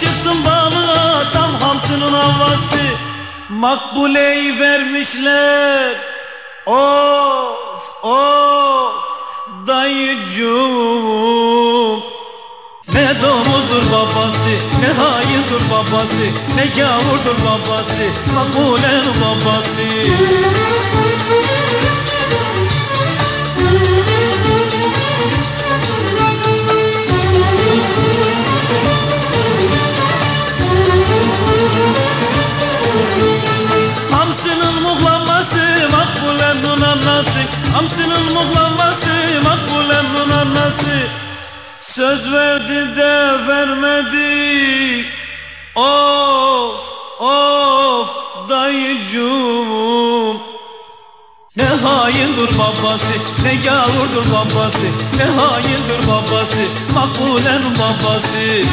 Çıktım balığa tam hamsının havası. Makbuleyi vermişler. Of of dayıcım Ne domuzdur babası ne hayırdır babası Ne gavurdur babası Makbulenin babası. Hamsının muhlanması makbulenin anası Söz verdi de vermedi. Of of dayıcığım. Ne haindir babası, ne gavurdur babası. Ne haindir babası, makbulenin babası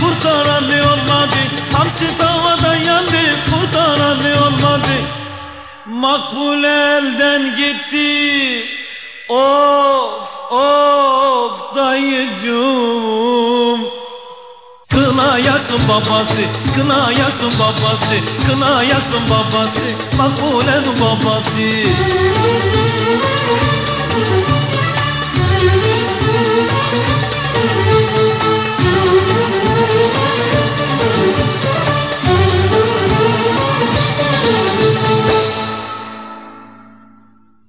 kurtaran olmadı. Hamsi tavadan yandı kurtaran olmadı. Makbul elden gitti. Of of dayıcığım. Kına yasın babası, kına yasın babası Kına yasın babası, makbulenin babası